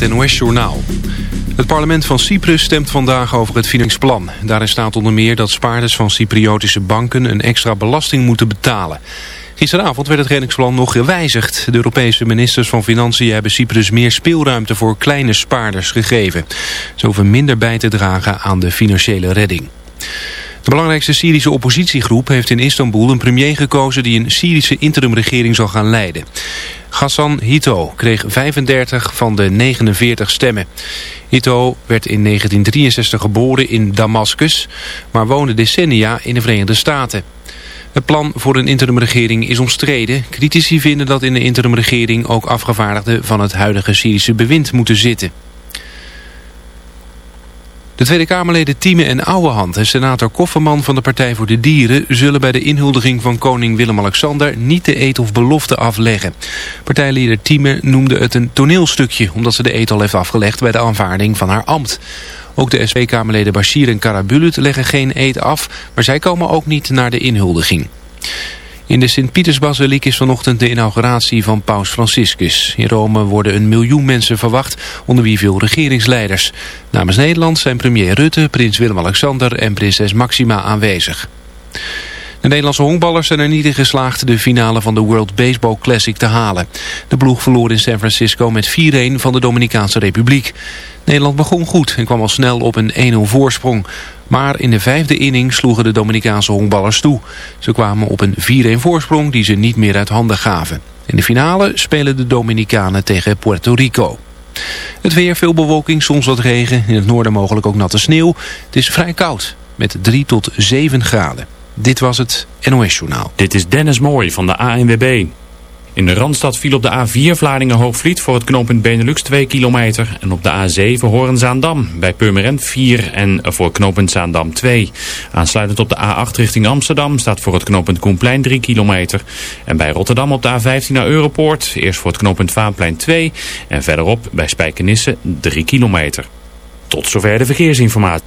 het NOS-journaal. Het parlement van Cyprus stemt vandaag over het financiënsplan. Daarin staat onder meer dat spaarders van Cypriotische banken een extra belasting moeten betalen. Gisteravond werd het reddingsplan nog gewijzigd. De Europese ministers van Financiën hebben Cyprus meer speelruimte voor kleine spaarders gegeven. Ze hoeven minder bij te dragen aan de financiële redding. De belangrijkste Syrische oppositiegroep heeft in Istanbul een premier gekozen die een Syrische interimregering zal gaan leiden. Ghassan Hito kreeg 35 van de 49 stemmen. Hito werd in 1963 geboren in Damascus, maar woonde decennia in de Verenigde Staten. Het plan voor een interimregering is omstreden. Critici vinden dat in de interimregering ook afgevaardigden van het huidige Syrische bewind moeten zitten. De Tweede Kamerleden Tieme en Ouwehand en senator Kofferman van de Partij voor de Dieren... zullen bij de inhuldiging van koning Willem-Alexander niet de eet of belofte afleggen. Partijleider Tieme noemde het een toneelstukje... omdat ze de eet al heeft afgelegd bij de aanvaarding van haar ambt. Ook de SP-Kamerleden Bashir en Karabulut leggen geen eet af... maar zij komen ook niet naar de inhuldiging. In de Sint-Pietersbasiliek is vanochtend de inauguratie van paus Franciscus. In Rome worden een miljoen mensen verwacht, onder wie veel regeringsleiders. Namens Nederland zijn premier Rutte, prins Willem-Alexander en prinses Maxima aanwezig. De Nederlandse honkballers zijn er niet in geslaagd de finale van de World Baseball Classic te halen. De ploeg verloor in San Francisco met 4-1 van de Dominicaanse Republiek. Nederland begon goed en kwam al snel op een 1-0 voorsprong. Maar in de vijfde inning sloegen de Dominicaanse honkballers toe. Ze kwamen op een 4-1 voorsprong die ze niet meer uit handen gaven. In de finale spelen de Dominicanen tegen Puerto Rico. Het weer, veel bewolking, soms wat regen. In het noorden mogelijk ook natte sneeuw. Het is vrij koud, met 3 tot 7 graden. Dit was het NOS Journaal. Dit is Dennis Mooij van de ANWB. In de Randstad viel op de A4 Vlaardingen-Hoogvliet voor het knooppunt Benelux 2 kilometer. En op de A7 Horenzaandam bij Purmerend 4 en voor knooppunt Zaandam 2. Aansluitend op de A8 richting Amsterdam staat voor het knooppunt Koenplein 3 kilometer. En bij Rotterdam op de A15 naar Europoort. Eerst voor het knooppunt Vaanplein 2 en verderop bij Spijkenisse 3 kilometer. Tot zover de verkeersinformatie.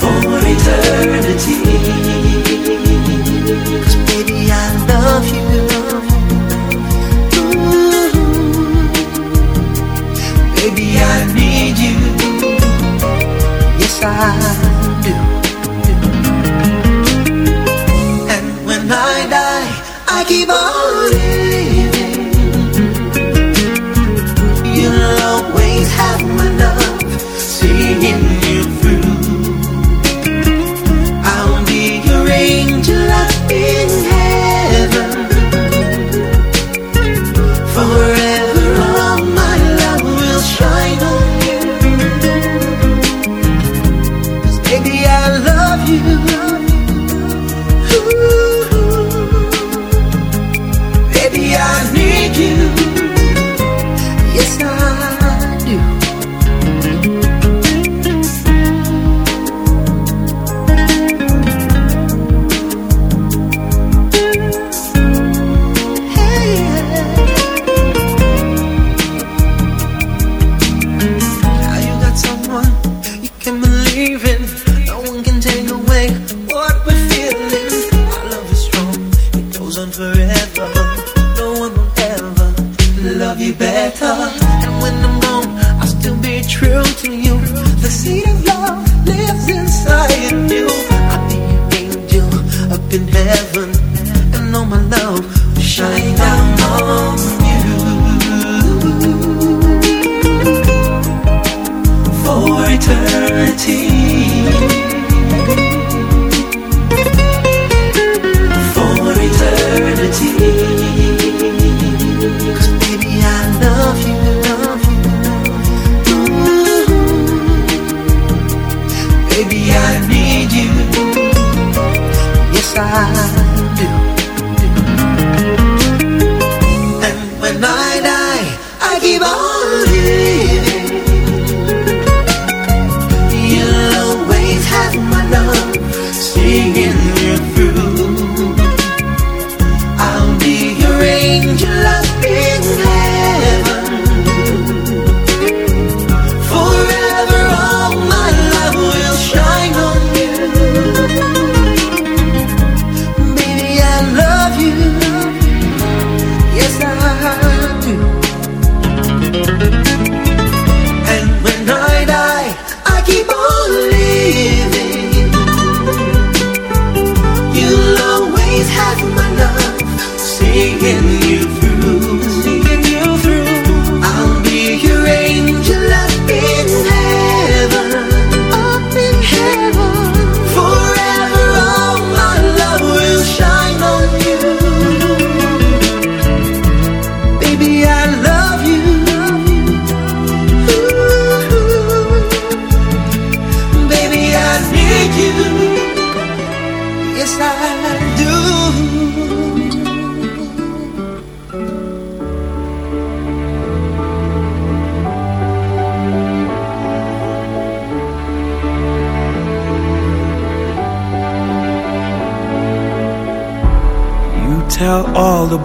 For eternity. I need you. Yes, I do. And when I die, I keep on living.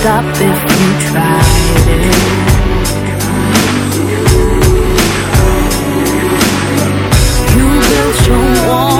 stop if you tried it. You built your wall.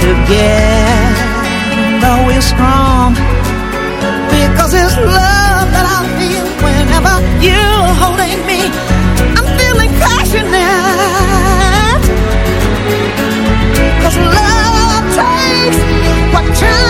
Together. We're strong Because it's love that I feel Whenever you're holding me. I'm feeling passionate. Cause love takes what time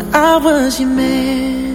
I was your man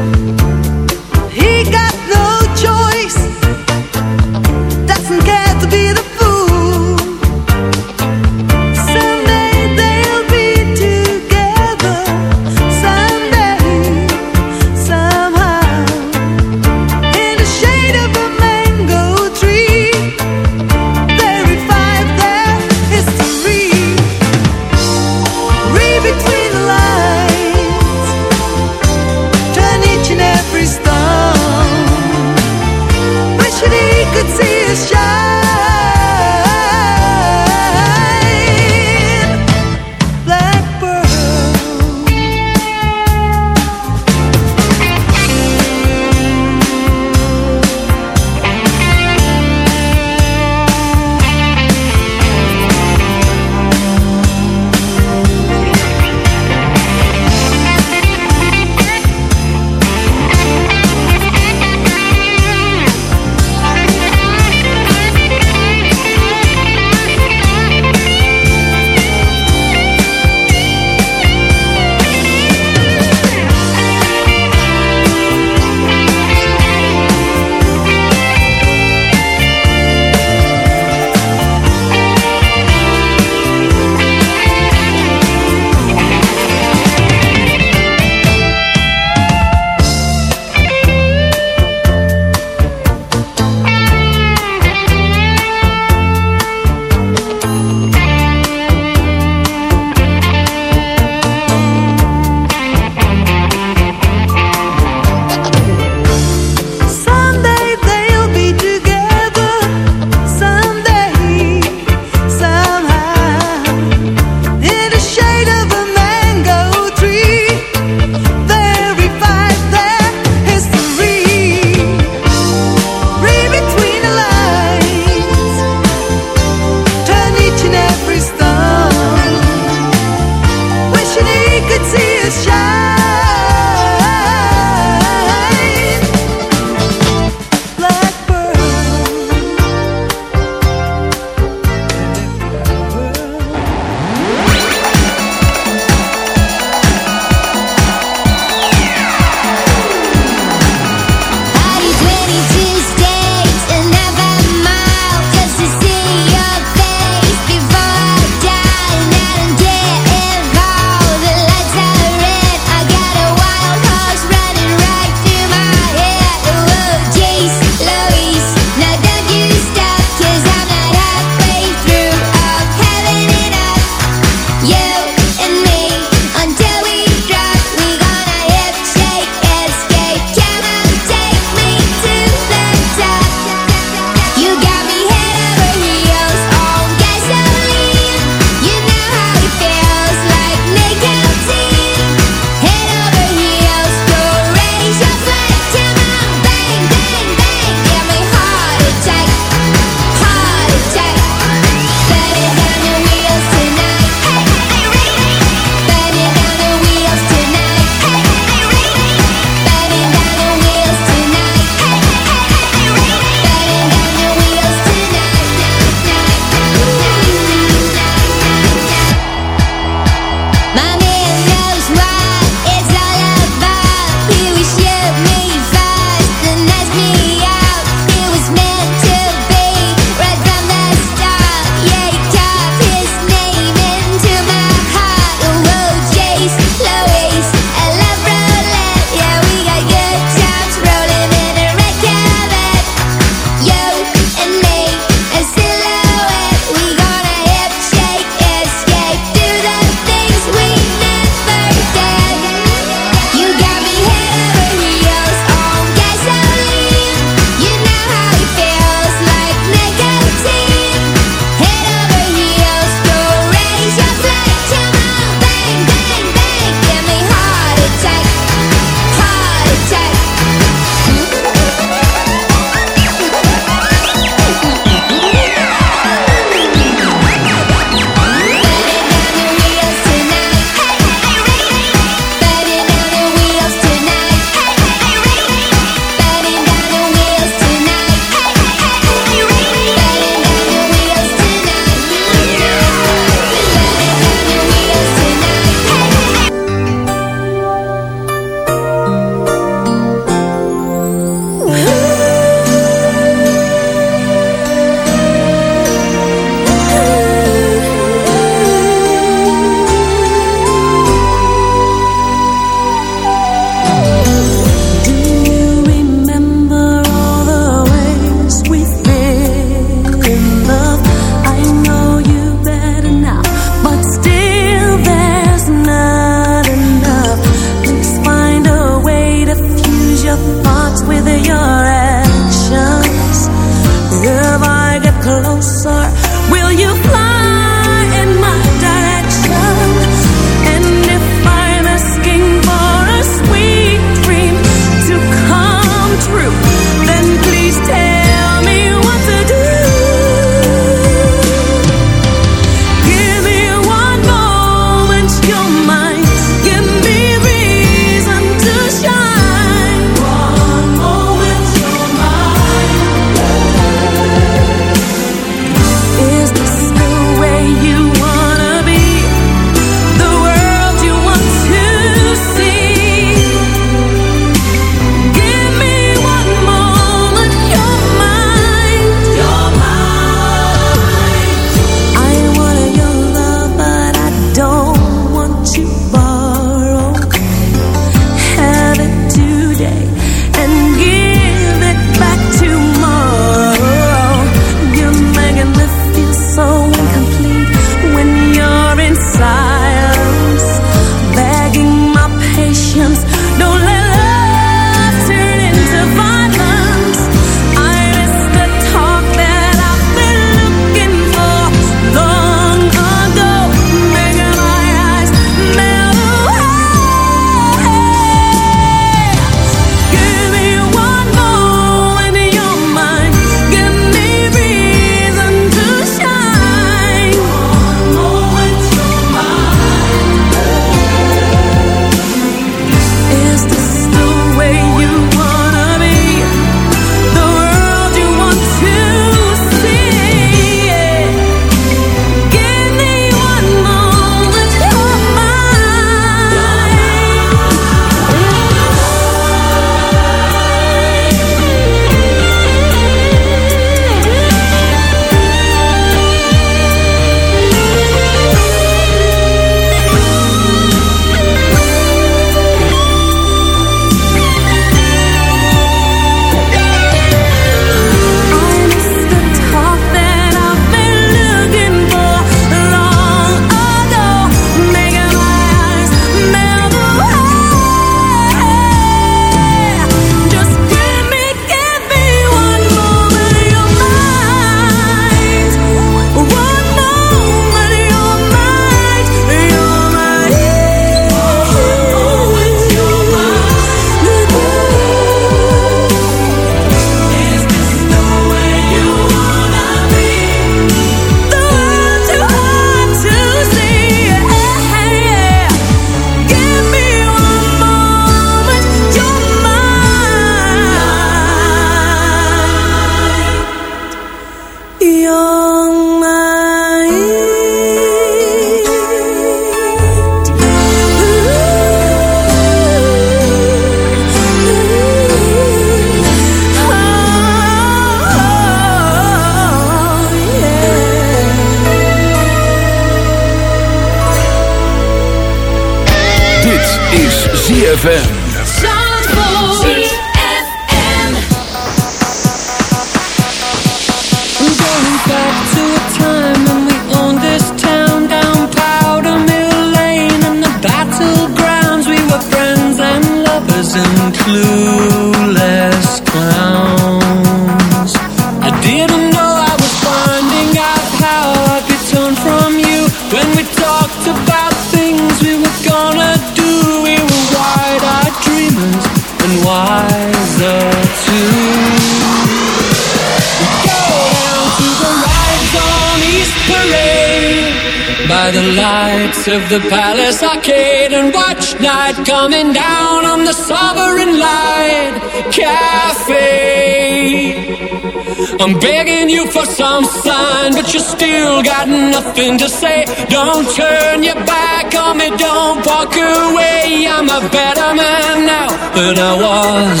for some sign, but you still got nothing to say. Don't turn your back on me, don't walk away. I'm a better man now than I was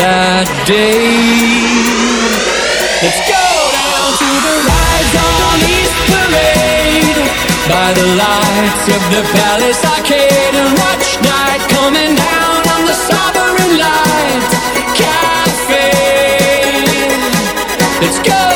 that day. Let's go down to the rides on East Parade by the lights of the Palace Arcade and watch night coming down on the Sovereign Light Cafe. Let's go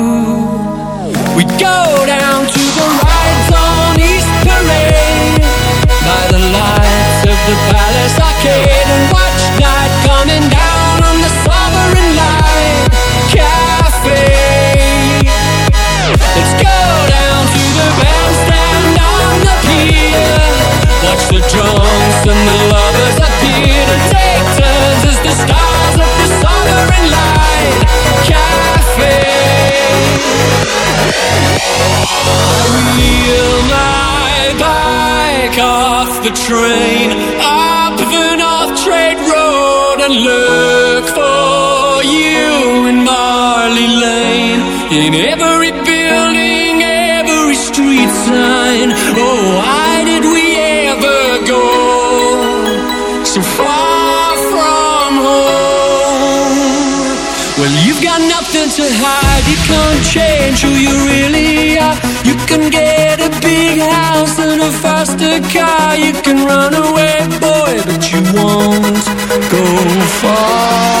And watch night coming down on the Sovereign Light Cafe. Let's go down to the bandstand on the pier. Watch the and the lovers appear to take turns as the stars of the Sovereign Light Cafe. Wheel my bike off the train up look for you in Marley Lane. In every building, every street sign. Oh, why did we ever go so far from home? Well, you've got nothing to hide. You can't change who you really are. You can get a big house and a faster car. You can run away, boy, but you won't go far.